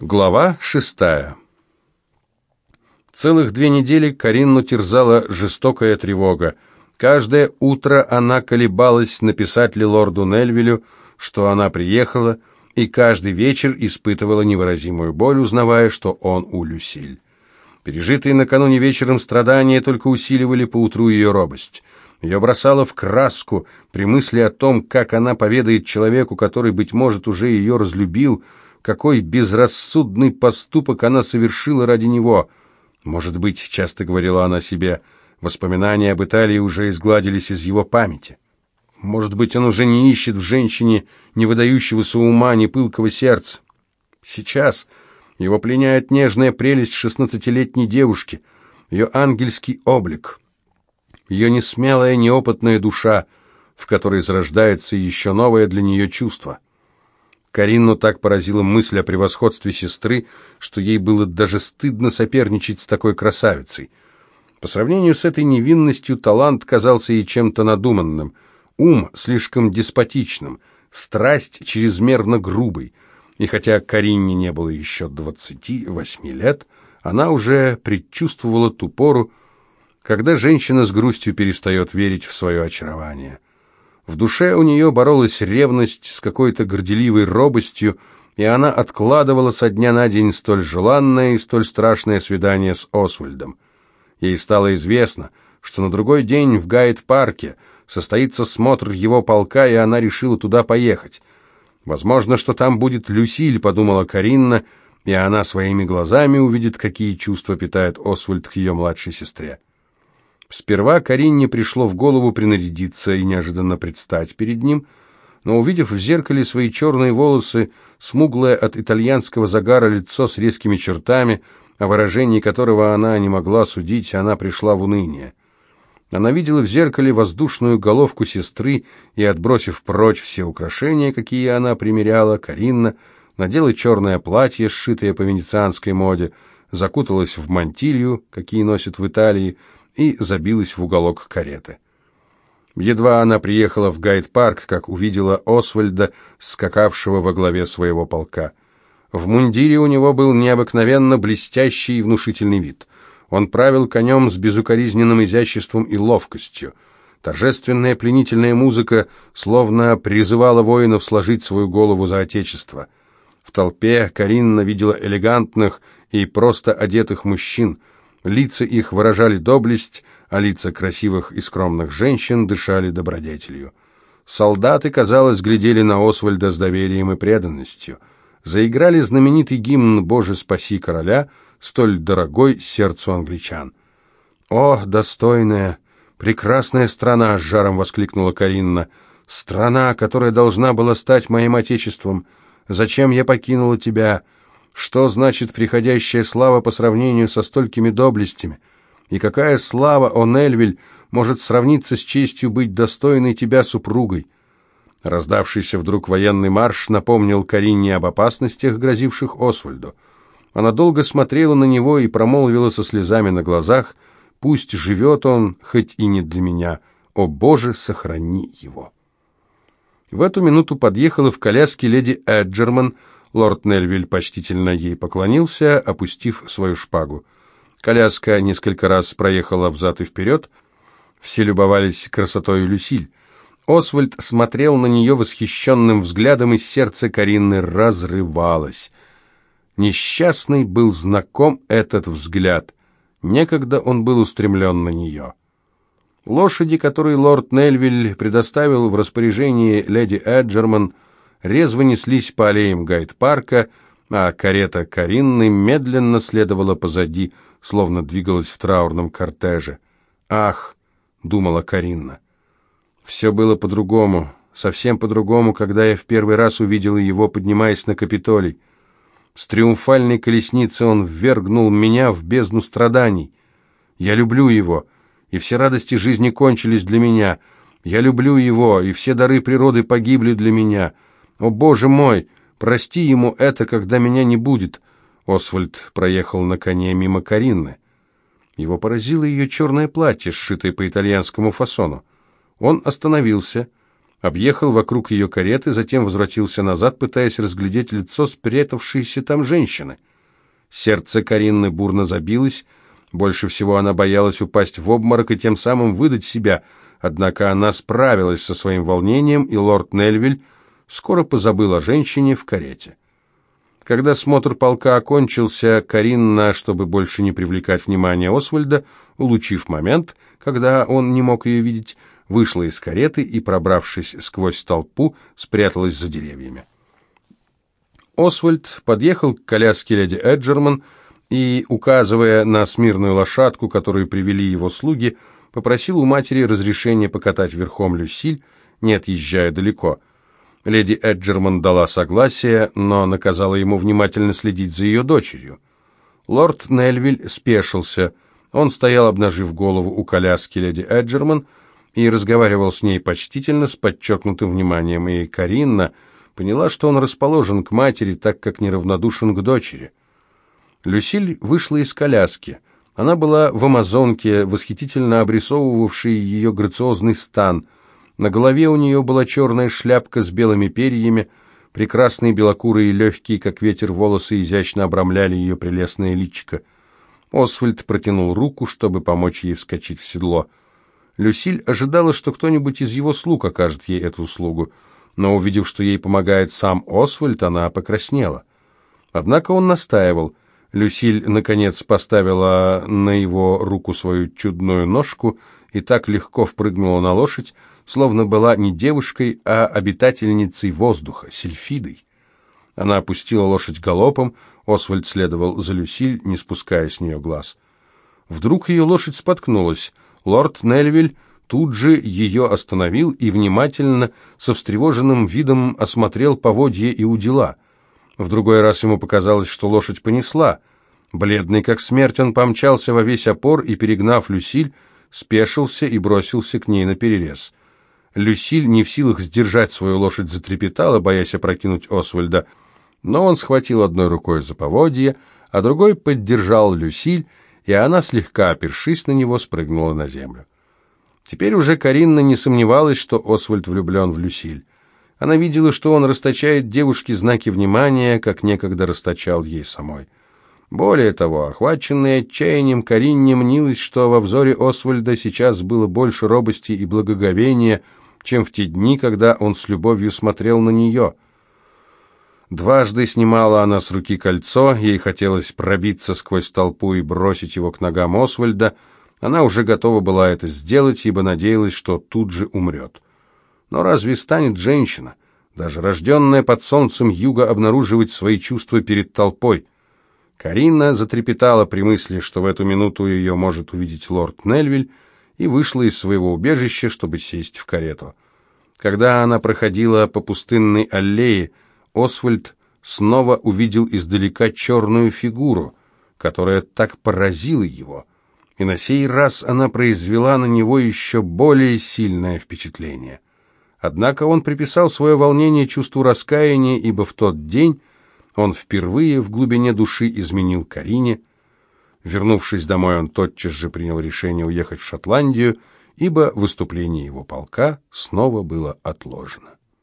Глава шестая. Целых две недели Каринну терзала жестокая тревога. Каждое утро она колебалась, написать ли лорду Нельвилю, что она приехала, и каждый вечер испытывала невыразимую боль, узнавая, что он у Люсиль. Пережитые накануне вечером страдания только усиливали поутру ее робость. Ее бросало в краску при мысли о том, как она поведает человеку, который, быть может, уже ее разлюбил, какой безрассудный поступок она совершила ради него. Может быть, часто говорила она себе, воспоминания об Италии уже изгладились из его памяти. Может быть, он уже не ищет в женщине ни выдающегося ума, ни пылкого сердца. Сейчас его пленяет нежная прелесть шестнадцатилетней девушки, ее ангельский облик, ее несмелая, неопытная душа, в которой зарождается еще новое для нее чувство — Каринну так поразила мысль о превосходстве сестры, что ей было даже стыдно соперничать с такой красавицей. По сравнению с этой невинностью талант казался ей чем-то надуманным, ум слишком деспотичным, страсть чрезмерно грубой. И хотя Каринне не было еще двадцати восьми лет, она уже предчувствовала ту пору, когда женщина с грустью перестает верить в свое очарование. В душе у нее боролась ревность с какой-то горделивой робостью, и она откладывала со дня на день столь желанное и столь страшное свидание с Освальдом. Ей стало известно, что на другой день в Гайд-парке состоится смотр его полка, и она решила туда поехать. Возможно, что там будет Люсиль, подумала Каринна, и она своими глазами увидит, какие чувства питает Освальд к ее младшей сестре. Сперва Каринне пришло в голову принарядиться и неожиданно предстать перед ним, но, увидев в зеркале свои черные волосы, смуглое от итальянского загара лицо с резкими чертами, о выражении которого она не могла судить, она пришла в уныние. Она видела в зеркале воздушную головку сестры и, отбросив прочь все украшения, какие она примеряла, Каринна надела черное платье, сшитое по венецианской моде, закуталась в мантилью, какие носят в Италии, и забилась в уголок кареты. Едва она приехала в гайд-парк, как увидела Освальда, скакавшего во главе своего полка. В мундире у него был необыкновенно блестящий и внушительный вид. Он правил конем с безукоризненным изяществом и ловкостью. Торжественная пленительная музыка словно призывала воинов сложить свою голову за отечество. В толпе Каринна видела элегантных и просто одетых мужчин – Лица их выражали доблесть, а лица красивых и скромных женщин дышали добродетелью. Солдаты, казалось, глядели на Освальда с доверием и преданностью. Заиграли знаменитый гимн «Боже, спаси короля», столь дорогой сердцу англичан. «О, достойная, прекрасная страна!» — с жаром воскликнула Каринна. «Страна, которая должна была стать моим отечеством! Зачем я покинула тебя?» Что значит приходящая слава по сравнению со столькими доблестями? И какая слава, о Нельвиль, может сравниться с честью быть достойной тебя супругой? Раздавшийся вдруг военный марш напомнил Карине об опасностях, грозивших Освальду. Она долго смотрела на него и промолвила со слезами на глазах, «Пусть живет он, хоть и не для меня. О, Боже, сохрани его!» В эту минуту подъехала в коляске леди Эджерман, Лорд Нельвиль почтительно ей поклонился, опустив свою шпагу. Коляска несколько раз проехала взад и вперед. Все любовались красотой Люсиль. Освальд смотрел на нее восхищенным взглядом, и сердце Карины разрывалось. Несчастный был знаком этот взгляд. Некогда он был устремлен на нее. Лошади, которые лорд Нельвиль предоставил в распоряжение леди Эджерман, — резво неслись по аллеям гайд-парка, а карета Каринны медленно следовала позади, словно двигалась в траурном кортеже. «Ах!» — думала Каринна. «Все было по-другому, совсем по-другому, когда я в первый раз увидела его, поднимаясь на Капитолий. С триумфальной колесницы он ввергнул меня в бездну страданий. Я люблю его, и все радости жизни кончились для меня. Я люблю его, и все дары природы погибли для меня». «О, Боже мой! Прости ему это, когда меня не будет!» Освальд проехал на коне мимо Каринны. Его поразило ее черное платье, сшитое по итальянскому фасону. Он остановился, объехал вокруг ее кареты, затем возвратился назад, пытаясь разглядеть лицо спрятавшейся там женщины. Сердце Каринны бурно забилось, больше всего она боялась упасть в обморок и тем самым выдать себя, однако она справилась со своим волнением, и лорд Нельвиль скоро позабыл о женщине в карете. Когда смотр полка окончился, Каринна, чтобы больше не привлекать внимание Освальда, улучив момент, когда он не мог ее видеть, вышла из кареты и, пробравшись сквозь толпу, спряталась за деревьями. Освальд подъехал к коляске леди Эджерман и, указывая на смирную лошадку, которую привели его слуги, попросил у матери разрешения покатать верхом Люсиль, не отъезжая далеко. Леди Эджерман дала согласие, но наказала ему внимательно следить за ее дочерью. Лорд Нельвиль спешился. Он стоял, обнажив голову у коляски леди Эджерман, и разговаривал с ней почтительно, с подчеркнутым вниманием, и Каринна поняла, что он расположен к матери, так как неравнодушен к дочери. Люсиль вышла из коляски. Она была в амазонке, восхитительно обрисовывавшей ее грациозный стан. На голове у нее была черная шляпка с белыми перьями, прекрасные белокурые легкие, как ветер, волосы изящно обрамляли ее прелестное личико. Освальд протянул руку, чтобы помочь ей вскочить в седло. Люсиль ожидала, что кто-нибудь из его слуг окажет ей эту услугу, но, увидев, что ей помогает сам Освальд, она покраснела. Однако он настаивал. Люсиль, наконец, поставила на его руку свою чудную ножку и так легко впрыгнула на лошадь, словно была не девушкой, а обитательницей воздуха, сельфидой. Она опустила лошадь галопом, Освальд следовал за Люсиль, не спуская с нее глаз. Вдруг ее лошадь споткнулась — Лорд Нельвиль тут же ее остановил и внимательно, со встревоженным видом осмотрел поводье и удила. В другой раз ему показалось, что лошадь понесла. Бледный как смерть, он помчался во весь опор и, перегнав Люсиль, спешился и бросился к ней на перерез. Люсиль, не в силах сдержать свою лошадь, затрепетала, боясь опрокинуть Освальда, но он схватил одной рукой за поводье, а другой поддержал Люсиль, и она, слегка опершись на него, спрыгнула на землю. Теперь уже Каринна не сомневалась, что Освальд влюблен в Люсиль. Она видела, что он расточает девушке знаки внимания, как некогда расточал ей самой. Более того, охваченная отчаянием, Каринне мнилось, что во взоре Освальда сейчас было больше робости и благоговения, чем в те дни, когда он с любовью смотрел на нее — Дважды снимала она с руки кольцо, ей хотелось пробиться сквозь толпу и бросить его к ногам Освальда. Она уже готова была это сделать, ибо надеялась, что тут же умрет. Но разве станет женщина, даже рожденная под солнцем юга, обнаруживать свои чувства перед толпой? Карина затрепетала при мысли, что в эту минуту ее может увидеть лорд Нельвиль, и вышла из своего убежища, чтобы сесть в карету. Когда она проходила по пустынной аллее, Освальд снова увидел издалека черную фигуру, которая так поразила его, и на сей раз она произвела на него еще более сильное впечатление. Однако он приписал свое волнение чувству раскаяния, ибо в тот день он впервые в глубине души изменил Карине. Вернувшись домой, он тотчас же принял решение уехать в Шотландию, ибо выступление его полка снова было отложено.